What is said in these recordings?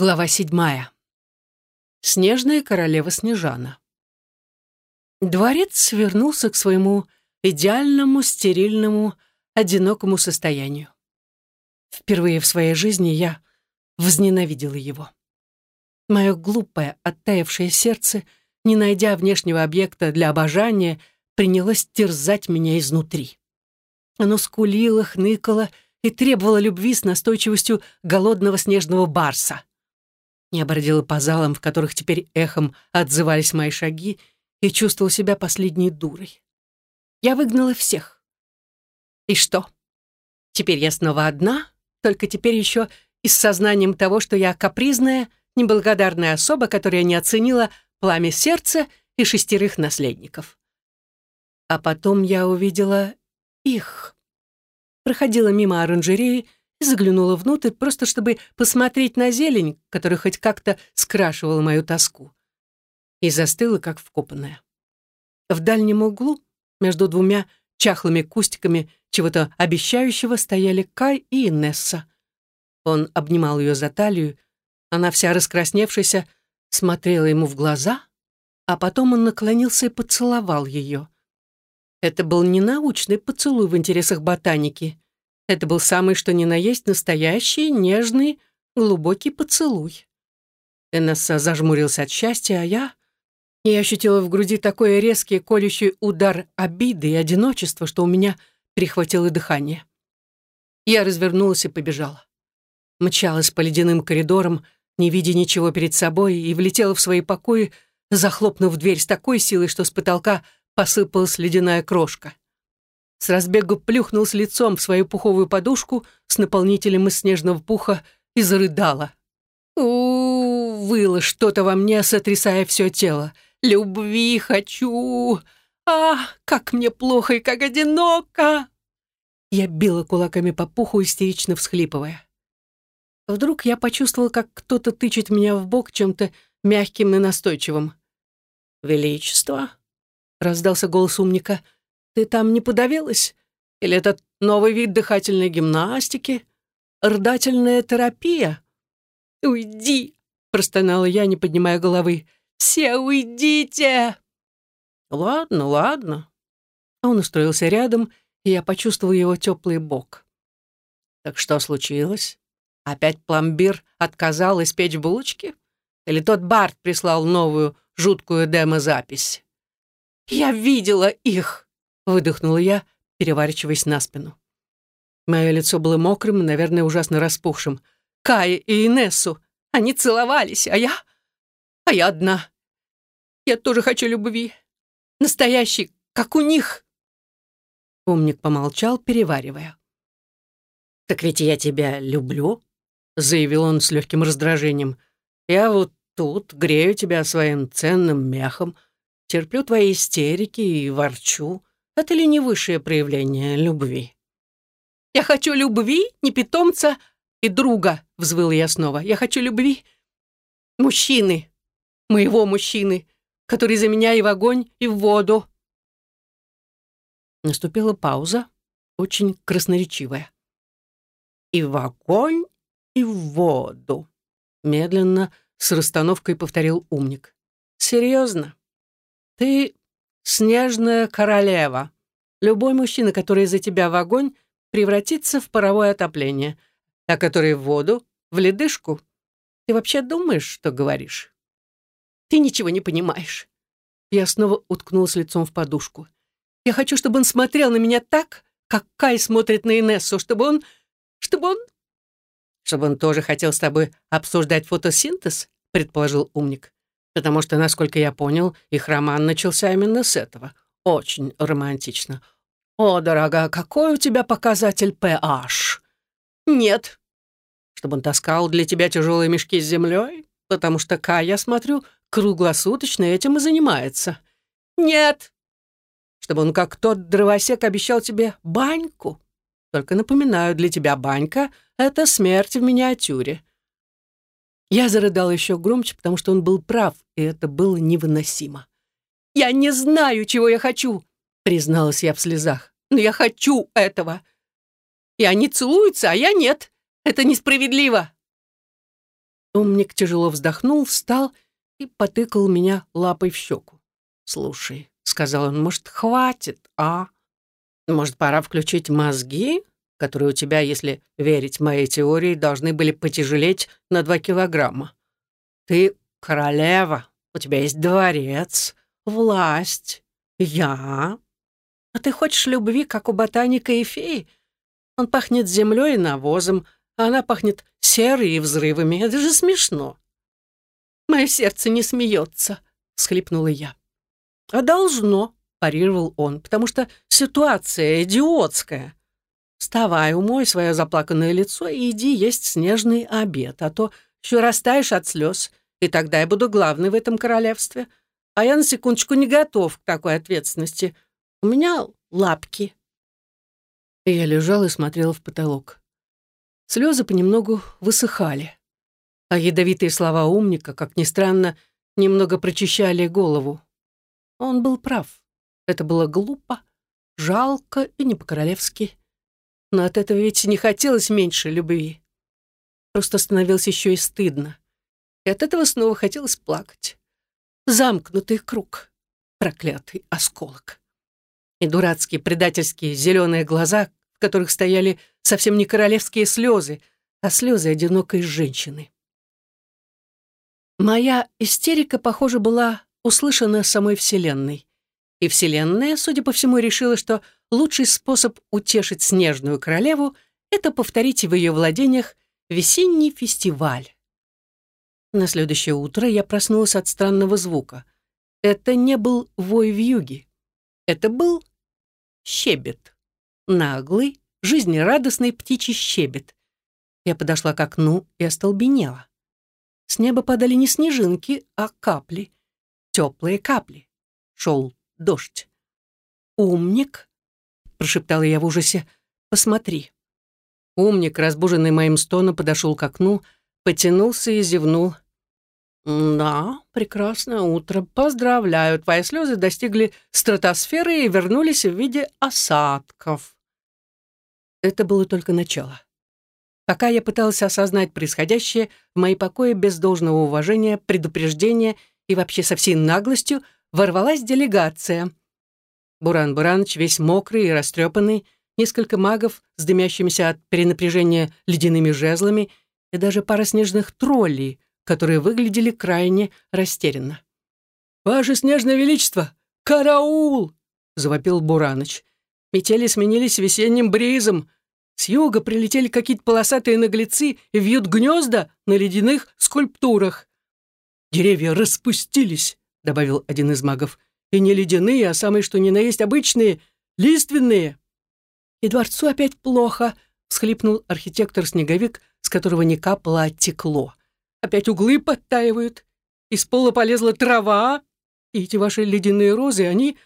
Глава седьмая. Снежная королева Снежана. Дворец вернулся к своему идеальному, стерильному, одинокому состоянию. Впервые в своей жизни я возненавидела его. Мое глупое, оттаившее сердце, не найдя внешнего объекта для обожания, принялось терзать меня изнутри. Оно скулило, хныкало и требовало любви с настойчивостью голодного снежного барса. Я бродила по залам, в которых теперь эхом отзывались мои шаги, и чувствовала себя последней дурой. Я выгнала всех. И что? Теперь я снова одна, только теперь еще и с сознанием того, что я капризная, неблагодарная особа, которая не оценила пламя сердца и шестерых наследников. А потом я увидела их. Проходила мимо оранжереи, и заглянула внутрь, просто чтобы посмотреть на зелень, которая хоть как-то скрашивала мою тоску. И застыла, как вкопанная. В дальнем углу, между двумя чахлыми кустиками чего-то обещающего, стояли Кай и Инесса. Он обнимал ее за талию, она вся раскрасневшаяся, смотрела ему в глаза, а потом он наклонился и поцеловал ее. Это был не научный поцелуй в интересах ботаники. Это был самый что ни на есть настоящий, нежный, глубокий поцелуй. Энесса зажмурился от счастья, а я... Я ощутила в груди такой резкий, колющий удар обиды и одиночества, что у меня перехватило дыхание. Я развернулась и побежала. Мчалась по ледяным коридорам, не видя ничего перед собой, и влетела в свои покои, захлопнув дверь с такой силой, что с потолка посыпалась ледяная крошка. С разбегу плюхнулась лицом в свою пуховую подушку с наполнителем из снежного пуха и зарыдала. у, выло что-то во мне, сотрясая все тело. «Любви хочу! Ах, как мне плохо и как одиноко!» Я била кулаками по пуху, истерично всхлипывая. Вдруг я почувствовала, как кто-то тычет меня в бок чем-то мягким и настойчивым. «Величество!» — раздался голос умника — ты там не подавилась? Или это новый вид дыхательной гимнастики? Рдательная терапия?» «Уйди!» — простонала я, не поднимая головы. «Все уйдите!» «Ладно, ладно». Он устроился рядом, и я почувствовал его теплый бок. «Так что случилось? Опять пломбир отказал испечь булочки? Или тот Барт прислал новую жуткую демо-запись?» «Я видела их!» Выдохнула я, переворачиваясь на спину. Мое лицо было мокрым наверное, ужасно распухшим. Кая и Инессу, они целовались, а я... А я одна. Я тоже хочу любви. Настоящей, как у них. Умник помолчал, переваривая. «Так ведь я тебя люблю», — заявил он с легким раздражением. «Я вот тут грею тебя своим ценным мехом, терплю твои истерики и ворчу. Это ли не высшее проявление любви? «Я хочу любви, не питомца и друга», — взвыла я снова. «Я хочу любви мужчины, моего мужчины, который за меня и в огонь, и в воду». Наступила пауза, очень красноречивая. «И в огонь, и в воду», — медленно, с расстановкой повторил умник. «Серьезно? Ты снежная королева. Любой мужчина, который за тебя в огонь, превратится в паровое отопление, а который в воду, в ледышку. Ты вообще думаешь, что говоришь? Ты ничего не понимаешь. Я снова уткнулась лицом в подушку. Я хочу, чтобы он смотрел на меня так, как Кай смотрит на Инессу, чтобы он... чтобы он... Чтобы он тоже хотел с тобой обсуждать фотосинтез, предположил умник потому что, насколько я понял, их роман начался именно с этого. Очень романтично. «О, дорогая, какой у тебя показатель PH?» «Нет». «Чтобы он таскал для тебя тяжелые мешки с землей? Потому что Кай, я смотрю, круглосуточно этим и занимается». «Нет». «Чтобы он, как тот дровосек, обещал тебе баньку?» «Только напоминаю, для тебя банька — это смерть в миниатюре. Я зарыдала еще громче, потому что он был прав, и это было невыносимо. «Я не знаю, чего я хочу», — призналась я в слезах. «Но я хочу этого. И они целуются, а я нет. Это несправедливо». Умник тяжело вздохнул, встал и потыкал меня лапой в щеку. «Слушай», — сказал он, — «может, хватит, а? Может, пора включить мозги, которые у тебя, если верить моей теории, должны были потяжелеть на два килограмма? Ты королева, у тебя есть дворец, власть, я. А ты хочешь любви, как у ботаника и феи? Он пахнет землей и навозом, а она пахнет серой и взрывами. Это же смешно. Мое сердце не смеется, всхлипнула я. А должно, парировал он, потому что ситуация идиотская. Вставай, умой свое заплаканное лицо и иди есть снежный обед, а то еще растаешь от слез, и тогда я буду главной в этом королевстве. А я на секундочку не готов к такой ответственности. У меня лапки. И я лежал и смотрел в потолок. Слезы понемногу высыхали. А ядовитые слова умника, как ни странно, немного прочищали голову. Он был прав. Это было глупо, жалко и не по-королевски. Но от этого ведь не хотелось меньше любви. Просто становилось еще и стыдно. И от этого снова хотелось плакать. Замкнутый круг. Проклятый осколок. И дурацкие предательские зеленые глаза, в которых стояли совсем не королевские слезы, а слезы одинокой женщины. Моя истерика, похоже, была услышана самой Вселенной. И Вселенная, судя по всему, решила, что лучший способ утешить снежную королеву — это повторить в ее владениях весенний фестиваль. На следующее утро я проснулась от странного звука. Это не был вой в юге. Это был щебет. Наглый, жизнерадостный птичий щебет. Я подошла к окну и остолбенела. С неба падали не снежинки, а капли. Теплые капли. Шел дождь. «Умник?» — прошептала я в ужасе. «Посмотри». Умник, разбуженный моим стоном, подошел к окну, потянулся и зевнул. «Да, прекрасное утро. Поздравляю, твои слезы достигли стратосферы и вернулись в виде осадков». Это было только начало. Пока я пыталась осознать происходящее, в мои покои без должного уважения, предупреждения и вообще со всей наглостью ворвалась делегация. Буран Буранович весь мокрый и растрепанный, несколько магов с дымящимися от перенапряжения ледяными жезлами и даже пара снежных троллей, которые выглядели крайне растерянно. «Ваше снежное величество! Караул!» — завопил Бураныч. Метели сменились весенним бризом. С юга прилетели какие-то полосатые наглецы и вьют гнезда на ледяных скульптурах. «Деревья распустились», — добавил один из магов. «И не ледяные, а самые что ни на есть обычные, лиственные». «И дворцу опять плохо», — всхлипнул архитектор-снеговик, с которого ни капало оттекло. «Опять углы подтаивают, из пола полезла трава, и эти ваши ледяные розы, они...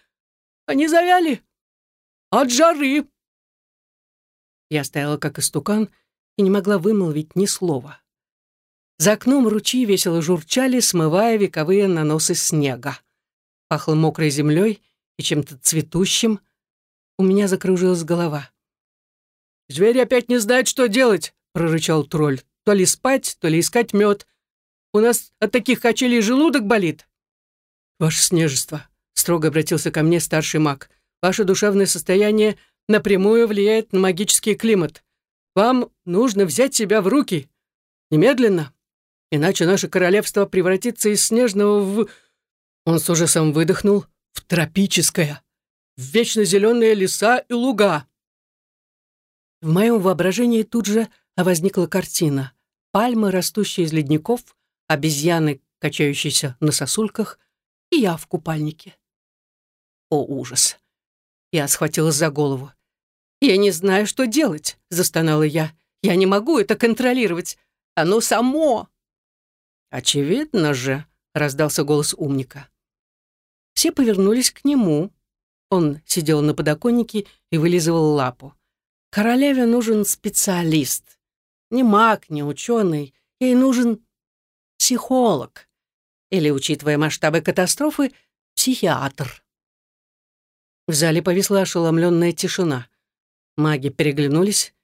они завяли от жары». Я стояла как истукан и не могла вымолвить ни слова. За окном ручьи весело журчали, смывая вековые наносы снега. Пахло мокрой землей и чем-то цветущим. У меня закружилась голова. «Звери опять не знают, что делать!» — прорычал тролль. «То ли спать, то ли искать мед. У нас от таких качелей желудок болит». «Ваше снежество», — строго обратился ко мне старший маг, «ваше душевное состояние напрямую влияет на магический климат. Вам нужно взять себя в руки. Немедленно. Иначе наше королевство превратится из снежного в...» Он с ужасом выдохнул. «В тропическое. В вечно зеленые леса и луга». В моем воображении тут же возникла картина. Пальмы, растущие из ледников, обезьяны, качающиеся на сосульках, и я в купальнике. О, ужас! Я схватилась за голову. «Я не знаю, что делать», — застонала я. «Я не могу это контролировать. Оно само!» «Очевидно же», — раздался голос умника. Все повернулись к нему. Он сидел на подоконнике и вылизывал лапу. Королеве нужен специалист. Не маг, не ученый. Ей нужен психолог. Или, учитывая масштабы катастрофы, психиатр. В зале повисла ошеломленная тишина. Маги переглянулись.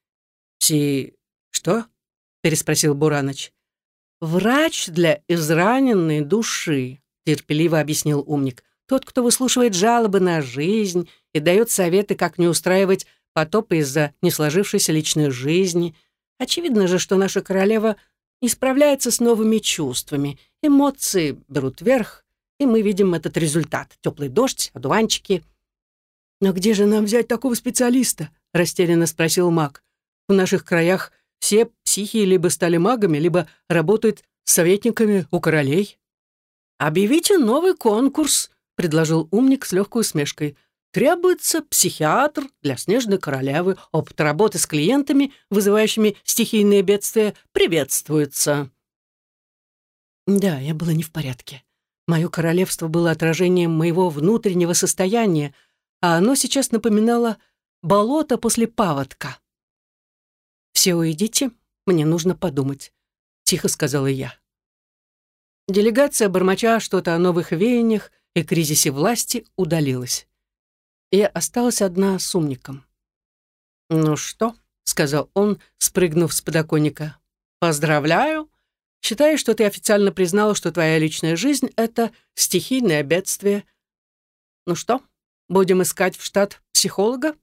«Пси... что?» — переспросил Бураныч. «Врач для израненной души», — терпеливо объяснил умник. «Тот, кто выслушивает жалобы на жизнь и дает советы, как не устраивать потопы из-за несложившейся личной жизни. Очевидно же, что наша королева не справляется с новыми чувствами. Эмоции берут верх, и мы видим этот результат. Теплый дождь, одуванчики. «Но где же нам взять такого специалиста?» — растерянно спросил маг. «В наших краях все психи либо стали магами, либо работают советниками у королей». «Объявите новый конкурс», — предложил умник с легкой усмешкой. «Требуется психиатр для снежной королевы. Опыт работы с клиентами, вызывающими стихийные бедствия, приветствуется». Да, я была не в порядке. Мое королевство было отражением моего внутреннего состояния, а оно сейчас напоминало болото после паводка. «Все уйдите, мне нужно подумать», — тихо сказала я. Делегация, бормоча что-то о новых веяниях и кризисе власти, удалилась. Я осталась одна с умником. «Ну что?» — сказал он, спрыгнув с подоконника. «Поздравляю! Считаю, что ты официально признала, что твоя личная жизнь — это стихийное бедствие. Ну что, будем искать в штат психолога?»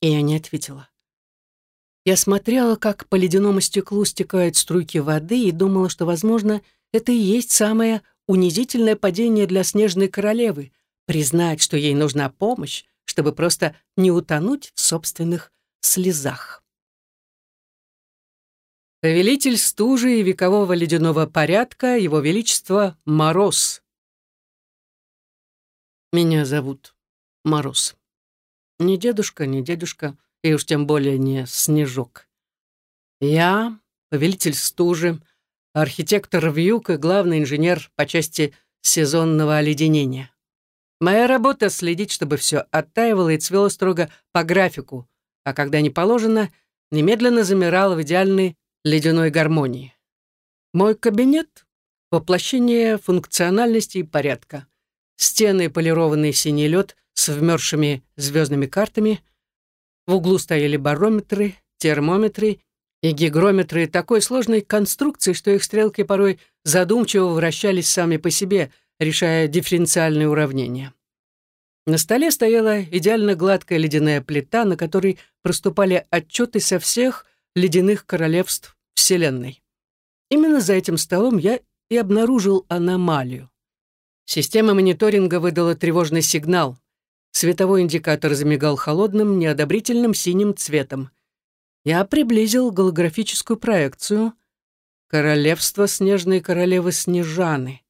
И я не ответила. Я смотрела, как по ледяному стеклу стекают струйки воды, и думала, что, возможно, это и есть самое унизительное падение для снежной королевы — признать, что ей нужна помощь, чтобы просто не утонуть в собственных слезах. Повелитель стужи и векового ледяного порядка, его величество Мороз. Меня зовут Мороз. Не дедушка, не дедушка, и уж тем более не Снежок. Я, повелитель стужи, архитектор вьюг и главный инженер по части сезонного оледенения. Моя работа — следить, чтобы все оттаивало и цвело строго по графику, а когда не положено, немедленно замирало в идеальной ледяной гармонии. Мой кабинет — воплощение функциональности и порядка. Стены — полированный синий лед с вмерзшими звездными картами. В углу стояли барометры, термометры и гигрометры такой сложной конструкции, что их стрелки порой задумчиво вращались сами по себе, решая дифференциальные уравнения. На столе стояла идеально гладкая ледяная плита, на которой проступали отчеты со всех ледяных королевств Вселенной. Именно за этим столом я и обнаружил аномалию. Система мониторинга выдала тревожный сигнал. Световой индикатор замигал холодным, неодобрительным синим цветом. Я приблизил голографическую проекцию «Королевство снежной королевы Снежаны».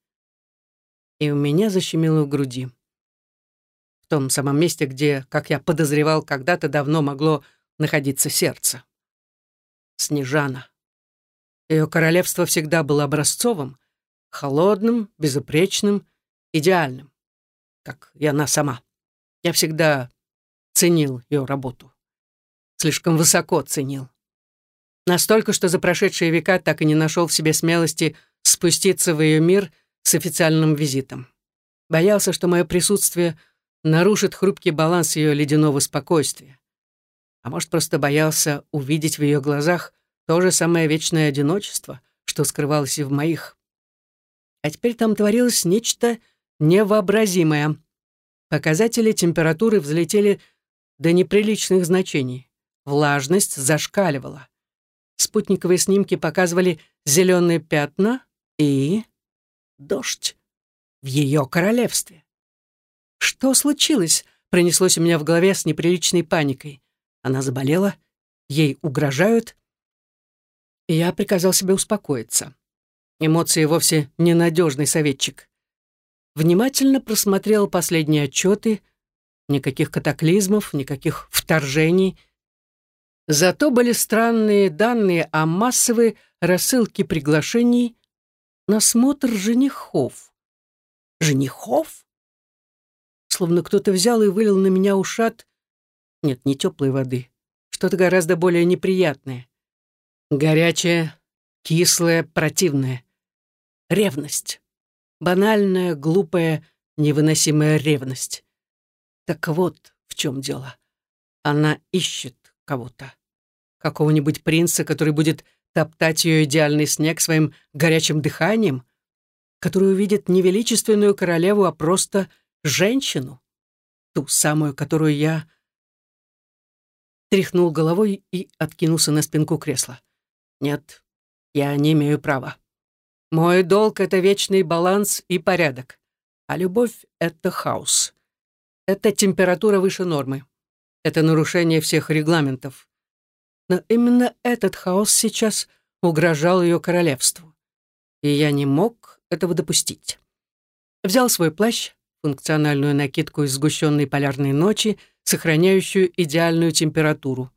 И у меня защемило в груди. В том самом месте, где, как я подозревал, когда-то давно могло находиться сердце. Снежана. Ее королевство всегда было образцовым, холодным, безупречным, идеальным, как и она сама. Я всегда ценил ее работу. Слишком высоко ценил. Настолько, что за прошедшие века так и не нашел в себе смелости спуститься в ее мир с официальным визитом. Боялся, что мое присутствие нарушит хрупкий баланс ее ледяного спокойствия. А может, просто боялся увидеть в ее глазах то же самое вечное одиночество, что скрывалось и в моих. А теперь там творилось нечто невообразимое. Показатели температуры взлетели до неприличных значений. Влажность зашкаливала. Спутниковые снимки показывали зеленые пятна и... дождь в ее королевстве. Что случилось? Пронеслось у меня в голове с неприличной паникой. Она заболела, ей угрожают. Я приказал себе успокоиться. Эмоции вовсе ненадежный советчик. Внимательно просмотрел последние отчеты. Никаких катаклизмов, никаких вторжений. Зато были странные данные о массовой рассылке приглашений на смотр женихов. Женихов? Словно кто-то взял и вылил на меня ушат нет, не теплой воды. Что-то гораздо более неприятное. Горячее, кислое, противное. Ревность. Банальная, глупая, невыносимая ревность. Так вот в чем дело. Она ищет кого-то. Какого-нибудь принца, который будет топтать ее идеальный снег своим горячим дыханием, который увидит не величественную королеву, а просто женщину, ту самую, которую я тряхнул головой и откинулся на спинку кресла. Нет, я не имею права. Мой долг — это вечный баланс и порядок, а любовь — это хаос. Это температура выше нормы. Это нарушение всех регламентов. Но именно этот хаос сейчас угрожал ее королевству. И я не мог этого допустить. Взял свой плащ, функциональную накидку из сгущенной полярной ночи, сохраняющую идеальную температуру.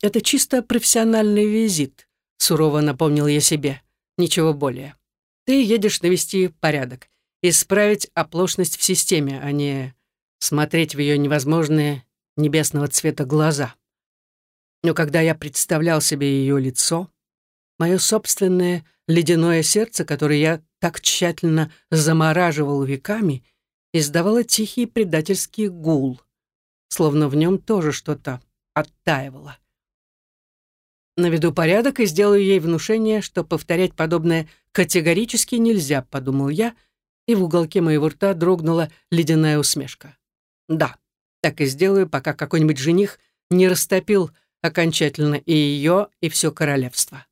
«Это чисто профессиональный визит», — сурово напомнил я себе. «Ничего более. Ты едешь навести порядок, исправить оплошность в системе, а не смотреть в ее невозможные небесного цвета глаза». Но когда я представлял себе ее лицо, мое собственное ледяное сердце, которое я так тщательно замораживал веками, издавало тихий предательский гул, словно в нем тоже что-то оттаивало. Наведу порядок и сделаю ей внушение, что повторять подобное категорически нельзя, подумал я, и в уголке моего рта дрогнула ледяная усмешка. Да, так и сделаю, пока какой-нибудь жених не растопил окончательно и ее, и все королевство.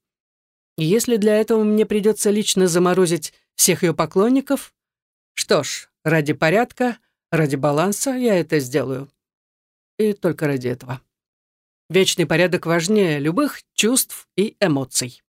И если для этого мне придется лично заморозить всех ее поклонников, что ж, ради порядка, ради баланса я это сделаю. И только ради этого. Вечный порядок важнее любых чувств и эмоций.